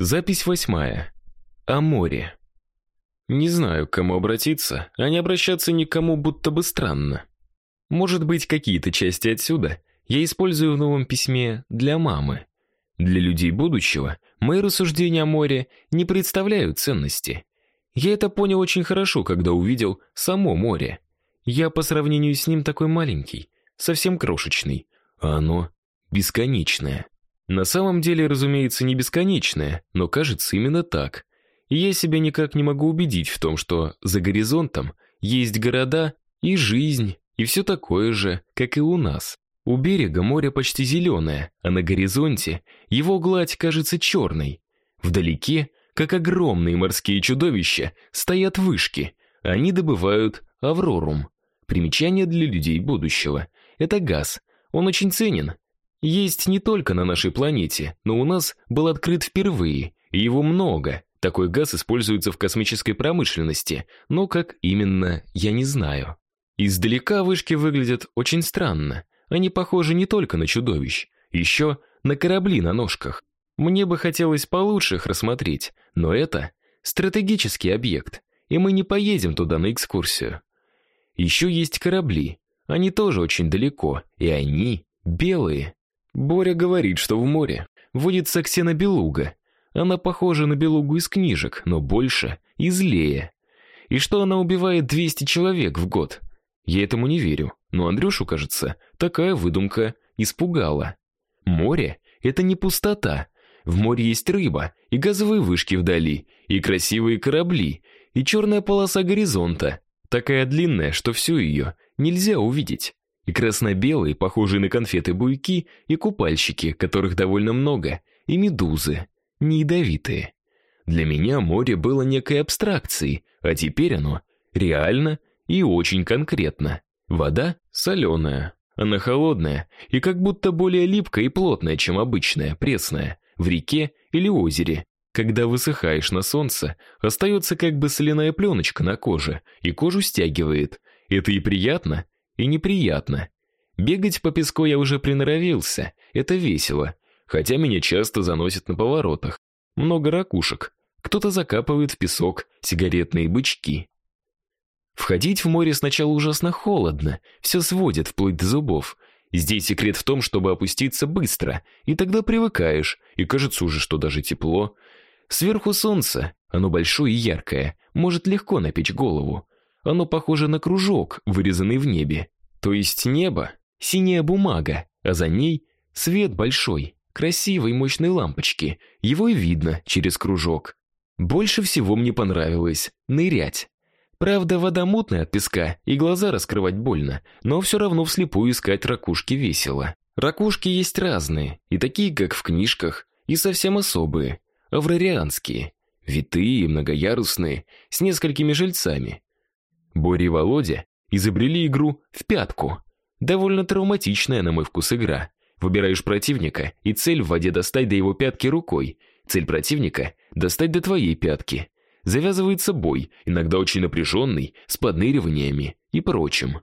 Запись восьмая. О море. Не знаю, к кому обратиться, а не обращаться никому будто бы странно. Может быть, какие-то части отсюда я использую в новом письме для мамы. Для людей будущего мои рассуждения о море не представляют ценности. Я это понял очень хорошо, когда увидел само море. Я по сравнению с ним такой маленький, совсем крошечный, а оно бесконечное. На самом деле, разумеется, не бесконечное, но кажется именно так. И я себя никак не могу убедить в том, что за горизонтом есть города и жизнь, и все такое же, как и у нас. У берега море почти зеленое, а на горизонте его гладь кажется черной. Вдалеке, как огромные морские чудовища, стоят вышки. Они добывают аврорум. Примечание для людей будущего. Это газ. Он очень ценен, есть не только на нашей планете, но у нас был открыт впервые, и его много. Такой газ используется в космической промышленности, но как именно, я не знаю. Издалека вышки выглядят очень странно. Они похожи не только на чудовищ, еще на корабли на ножках. Мне бы хотелось получше их рассмотреть, но это стратегический объект, и мы не поедем туда на экскурсию. Еще есть корабли. Они тоже очень далеко, и они белые. Боря говорит, что в море водится ксенобелуга. Она похожа на белугу из книжек, но больше и злее. И что она убивает 200 человек в год. Я этому не верю, но Андрюшу, кажется, такая выдумка испугала. Море это не пустота. В море есть рыба, и газовые вышки вдали, и красивые корабли, и черная полоса горизонта, такая длинная, что всю ее нельзя увидеть и красно-белые, похожие на конфеты буйки, и купальщики, которых довольно много, и медузы, не ядовитые. Для меня море было некой абстракцией, а теперь оно реально и очень конкретно. Вода соленая, она холодная и как будто более липкая и плотная, чем обычная, пресная, в реке или озере. Когда высыхаешь на солнце, остается как бы соляная пленочка на коже, и кожу стягивает. Это и приятно, и неприятно. Бегать по песку я уже приноровился, это весело, хотя меня часто заносит на поворотах. Много ракушек. Кто-то закапывает в песок сигаретные бычки. Входить в море сначала ужасно холодно, все сводит вплоть до зубов. Здесь секрет в том, чтобы опуститься быстро, и тогда привыкаешь, и кажется уже, что даже тепло. Сверху солнце, оно большое и яркое, может легко напечь голову. Оно похоже на кружок, вырезанный в небе. То есть небо синяя бумага, а за ней свет большой, красивой мощной лампочки. Его и видно через кружок. Больше всего мне понравилось нырять. Правда, вода мутная от песка, и глаза раскрывать больно, но все равно вслепую искать ракушки весело. Ракушки есть разные, и такие, как в книжках, и совсем особые, аврарианские, витые, многоярусные, с несколькими жильцами. Боря и Володя изобрели игру в пятку. Довольно травматичная, на мой вкус, игра. Выбираешь противника, и цель в воде достать до его пятки рукой. Цель противника достать до твоей пятки. Завязывается бой, иногда очень напряженный, с подныриваниями и прочим.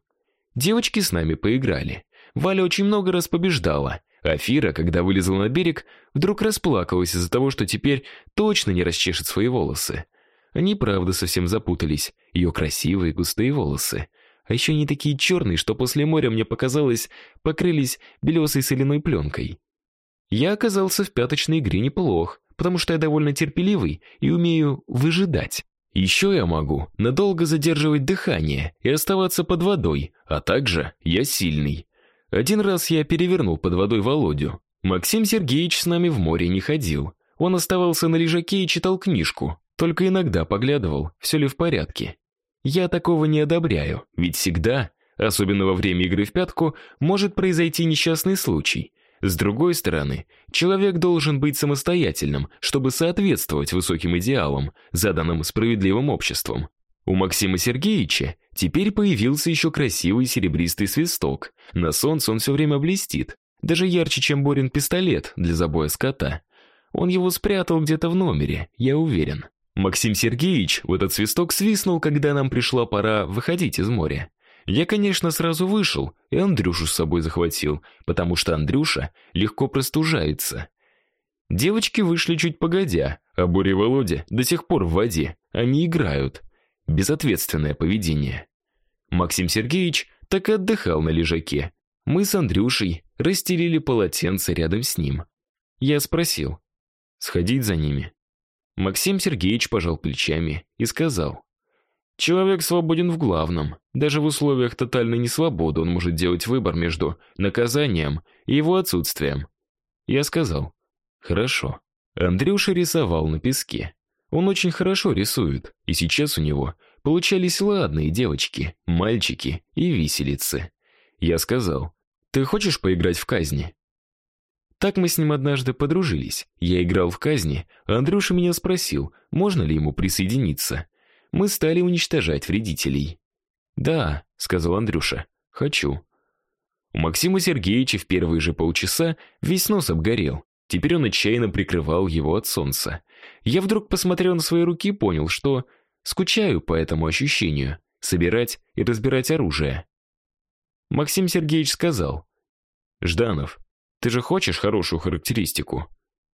Девочки с нами поиграли. Валя очень много раз побеждала. Афира, когда вылезла на берег, вдруг расплакалась из-за того, что теперь точно не расчешет свои волосы. Они правда совсем запутались. Ее красивые густые волосы, а еще не такие черные, что после моря мне показалось, покрылись белесой соляной пленкой. Я оказался в пяточной игре неплох, потому что я довольно терпеливый и умею выжидать. Еще я могу надолго задерживать дыхание и оставаться под водой, а также я сильный. Один раз я перевернул под водой Володю. Максим Сергеевич с нами в море не ходил. Он оставался на лежаке и читал книжку. Только иногда поглядывал, все ли в порядке. Я такого не одобряю, ведь всегда, особенно во время игры в пятку, может произойти несчастный случай. С другой стороны, человек должен быть самостоятельным, чтобы соответствовать высоким идеалам, заданным справедливым обществом. У Максима Сергеевича теперь появился еще красивый серебристый свисток. На солнце он все время блестит, даже ярче, чем Борин пистолет для забоя скота. Он его спрятал где-то в номере, я уверен. Максим Сергеевич в этот свисток свистнул, когда нам пришла пора выходить из моря. Я, конечно, сразу вышел и Андрюшу с собой захватил, потому что Андрюша легко простужается. Девочки вышли чуть погодя, а Боря и Володя до сих пор в воде, они играют. Безответственное поведение. Максим Сергеевич так и отдыхал на лежаке. Мы с Андрюшей расстелили полотенце рядом с ним. Я спросил: "Сходить за ними?" Максим Сергеевич пожал плечами и сказал: Человек свободен в главном. Даже в условиях тотальной несвободы он может делать выбор между наказанием и его отсутствием. Я сказал: "Хорошо". Андрюша рисовал на песке. Он очень хорошо рисует, и сейчас у него получались ладные девочки, мальчики и виселицы. Я сказал: "Ты хочешь поиграть в казни?" Так мы с ним однажды подружились. Я играл в казни, Андрюша меня спросил, можно ли ему присоединиться мы стали уничтожать вредителей. "Да", сказал Андрюша. "Хочу". У Максима Сергеевича в первые же полчаса весь нос обгорел. Теперь он отчаянно прикрывал его от солнца. Я вдруг посмотрел на свои руки и понял, что скучаю по этому ощущению собирать и разбирать оружие. Максим Сергеевич сказал: "Жданов, ты же хочешь хорошую характеристику?"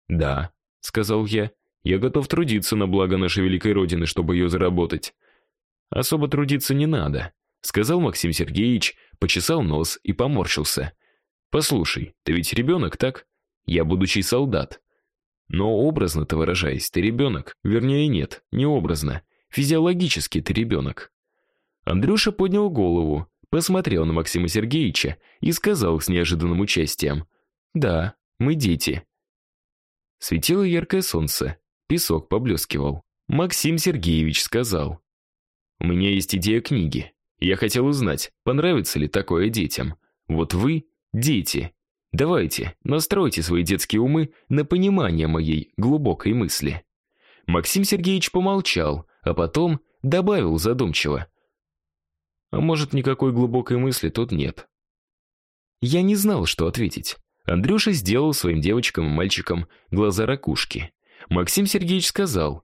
"Да", сказал я. Я готов трудиться на благо нашей великой родины, чтобы ее заработать. Особо трудиться не надо, сказал Максим Сергеевич, почесал нос и поморщился. Послушай, ты ведь ребенок, так? Я будущий солдат. Но образно-то выражаясь, ты ребенок. Вернее, нет, не образно. Физиологически ты ребенок». Андрюша поднял голову, посмотрел на Максима Сергеевича и сказал с неожиданным участием: "Да, мы дети". Светило яркое солнце, Песок поблескивал. Максим Сергеевич сказал: "У меня есть идея книги. Я хотел узнать, понравится ли такое детям. Вот вы дети. Давайте, настройте свои детские умы на понимание моей глубокой мысли". Максим Сергеевич помолчал, а потом добавил задумчиво: "А может, никакой глубокой мысли тут нет?" Я не знал, что ответить. Андрюша сделал своим девочкам и мальчикам глаза ракушки. Максим Сергеевич сказал: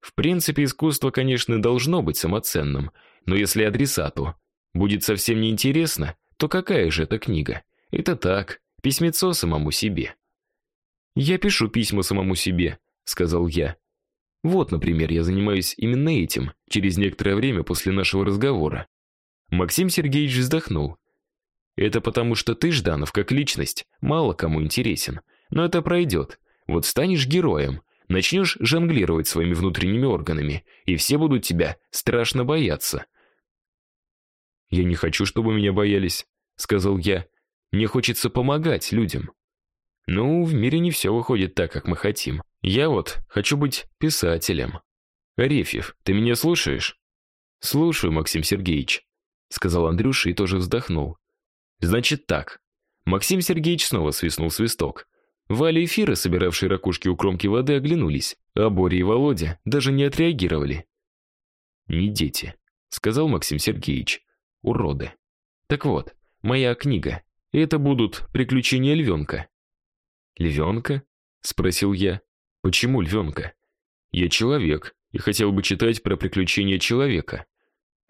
"В принципе, искусство, конечно, должно быть самоценным, но если адресату будет совсем неинтересно, то какая же это книга? Это так, письмецо самому себе". "Я пишу письма самому себе", сказал я. Вот, например, я занимаюсь именно этим через некоторое время после нашего разговора. Максим Сергеевич вздохнул. Это потому, что ты, Жданов, как личность, мало кому интересен. Но это пройдет. Вот станешь героем, начнешь жонглировать своими внутренними органами, и все будут тебя страшно бояться. Я не хочу, чтобы меня боялись, сказал я. Мне хочется помогать людям. Ну, в мире не все выходит так, как мы хотим. Я вот хочу быть писателем. Арефьев, ты меня слушаешь? Слушаю, Максим Сергеевич, сказал Андрюша и тоже вздохнул. Значит так. Максим Сергеевич снова свистнул свисток. Валя и Фира, собиравшие ракушки у кромки воды, оглянулись, а Боря и Володя даже не отреагировали. «Не дети», — сказал Максим Сергеевич. «Уроды». «Так вот, моя книга. Это будут приключения львенка». «Львенка?» — спросил я. «Почему львенка?» «Я человек и хотел бы читать про приключения человека».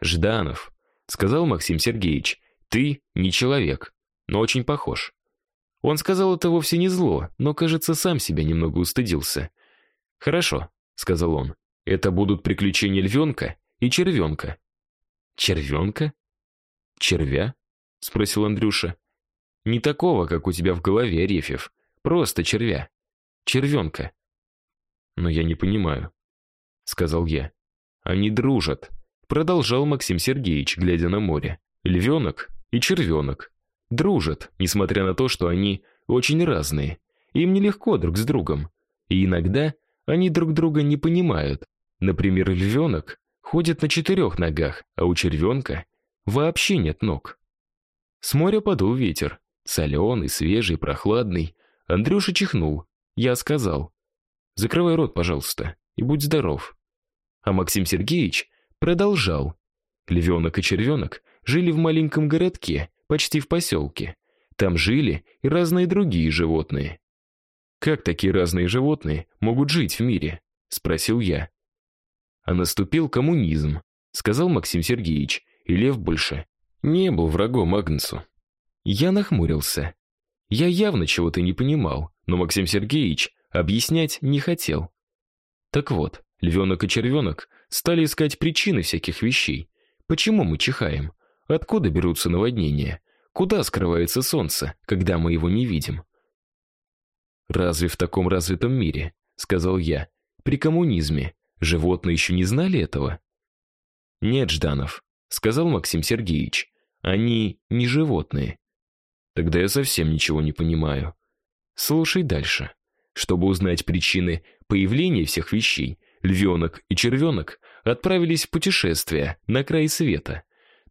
«Жданов», — сказал Максим Сергеевич. «Ты не человек, но очень похож». Он сказал это вовсе не зло, но, кажется, сам себя немного устыдился. "Хорошо", сказал он. "Это будут приключения львенка и червенка». «Червенка? Червя?" спросил Андрюша. "Не такого, как у тебя в голове, Арефьев. Просто червя. Червенка». "Но я не понимаю", сказал я. "Они дружат", продолжал Максим Сергеевич, глядя на море. "Львенок и червенок дружат, несмотря на то, что они очень разные. Им нелегко друг с другом. И иногда они друг друга не понимают. Например, львенок ходит на четырех ногах, а у червенка вообще нет ног. С моря подул ветер, соленый, свежий, прохладный. Андрюша чихнул. Я сказал: "Закрывай рот, пожалуйста, и будь здоров". А Максим Сергеевич продолжал: Львенок и червенок жили в маленьком городке, почти в поселке. Там жили и разные другие животные. Как такие разные животные могут жить в мире, спросил я. А наступил коммунизм, сказал Максим Сергеевич, и лев больше не был врагом Агнцу. Я нахмурился. Я явно чего-то не понимал, но Максим Сергеевич объяснять не хотел. Так вот, львенок и червенок стали искать причины всяких вещей. Почему мы чихаем? Откуда берутся наводнения? Куда скрывается солнце, когда мы его не видим? Разве в таком развитом мире, сказал я, при коммунизме животные еще не знали этого? Нет, Жданов, сказал Максим Сергеевич. Они не животные. Тогда я совсем ничего не понимаю. Слушай дальше. Чтобы узнать причины появления всех вещей, львенок и червенок отправились в путешествие на край света.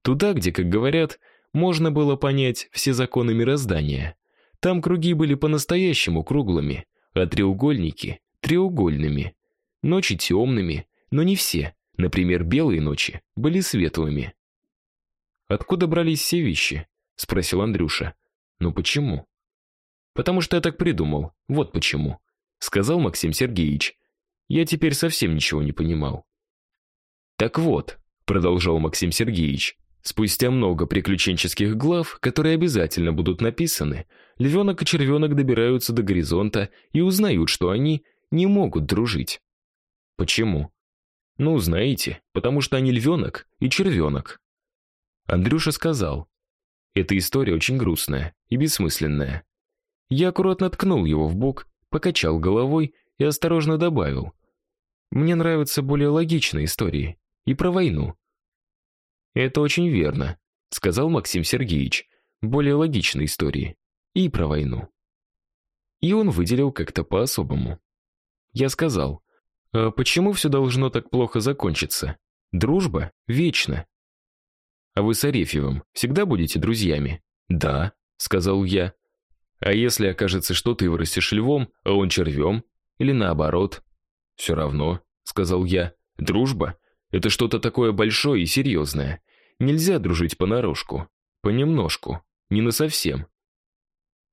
Туда, где, как говорят, можно было понять все законы мироздания. Там круги были по-настоящему круглыми, а треугольники треугольными. Ночи темными, но не все. Например, белые ночи были светлыми. Откуда брались все вещи? спросил Андрюша. Ну почему? Потому что я так придумал. Вот почему, сказал Максим Сергеевич. Я теперь совсем ничего не понимал. Так вот, продолжал Максим Сергеевич. Спустя много приключенческих глав, которые обязательно будут написаны, львенок и червенок добираются до горизонта и узнают, что они не могут дружить. Почему? Ну, знаете, потому что они львенок и червенок. Андрюша сказал: "Эта история очень грустная и бессмысленная". Я аккуратно ткнул его в бок, покачал головой и осторожно добавил: "Мне нравятся более логичные истории и про войну". "Это очень верно", сказал Максим Сергеевич. "Более логичные истории и про войну". И он выделил как-то по-особому. Я сказал: а почему все должно так плохо закончиться? Дружба вечна. А вы с Арефьевым всегда будете друзьями? Да, сказал я. А если окажется, что ты вырастешь львом, а он червем? Или наоборот? «Все равно, сказал я. Дружба это что-то такое большое и серьезное. Нельзя дружить понарошку, понемножку, не на совсем.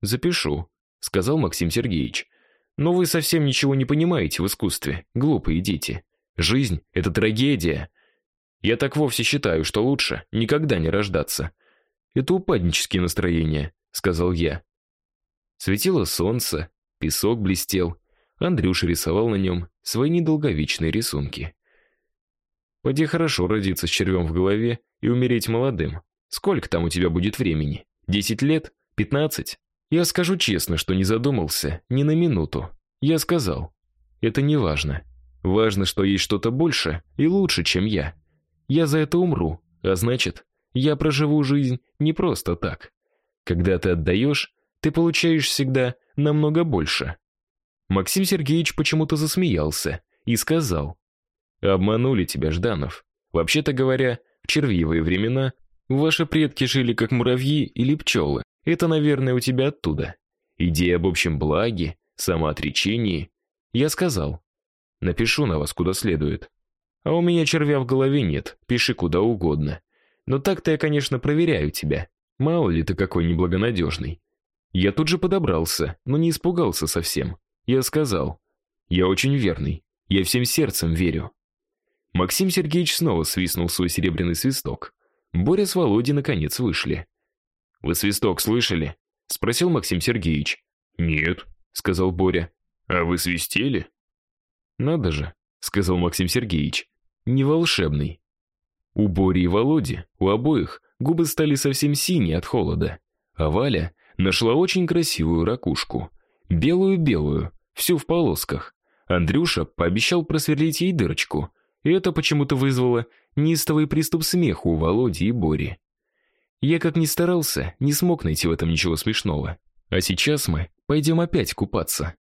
Запишу, сказал Максим Сергеевич. Но вы совсем ничего не понимаете в искусстве, глупые дети. Жизнь это трагедия. Я так вовсе считаю, что лучше никогда не рождаться. Это упаднические настроения, сказал я. Светило солнце, песок блестел. Андрюша рисовал на нем свои недолговечные рисунки. Поди хорошо родиться с червем в голове и умереть молодым. Сколько там у тебя будет времени? Десять лет? Пятнадцать? Я скажу честно, что не задумался ни на минуту. Я сказал: "Это не важно. Важно, что есть что-то больше и лучше, чем я. Я за это умру, а значит, я проживу жизнь не просто так. Когда ты отдаешь, ты получаешь всегда намного больше". Максим Сергеевич почему-то засмеялся и сказал: "Обманули тебя, Жданов. Вообще-то говоря, в червивые времена ваши предки жили как муравьи или пчелы. Это, наверное, у тебя оттуда. Идея об общем благе, самоотречении. Я сказал: "Напишу на вас куда следует". А у меня червя в голове нет, пиши куда угодно. Но так-то я, конечно, проверяю тебя. Мало ли ты какой неблагонадежный». Я тут же подобрался, но не испугался совсем. Я сказал: "Я очень верный. Я всем сердцем верю". Максим Сергеевич снова свистнул свой серебряный свисток. Боря с Володей наконец вышли. Вы свисток слышали? спросил Максим Сергеевич. Нет, сказал Боря. А вы свистели? Надо же, сказал Максим Сергеевич. Не волшебный. У Бори и Володи, у обоих губы стали совсем синие от холода, а Валя нашла очень красивую ракушку, белую-белую, всю в полосках. Андрюша пообещал просверлить ей дырочку, это почему-то вызвало неистовый приступ смеха у Володи и Бори. Я как ни старался, не смог найти в этом ничего смешного. А сейчас мы пойдем опять купаться.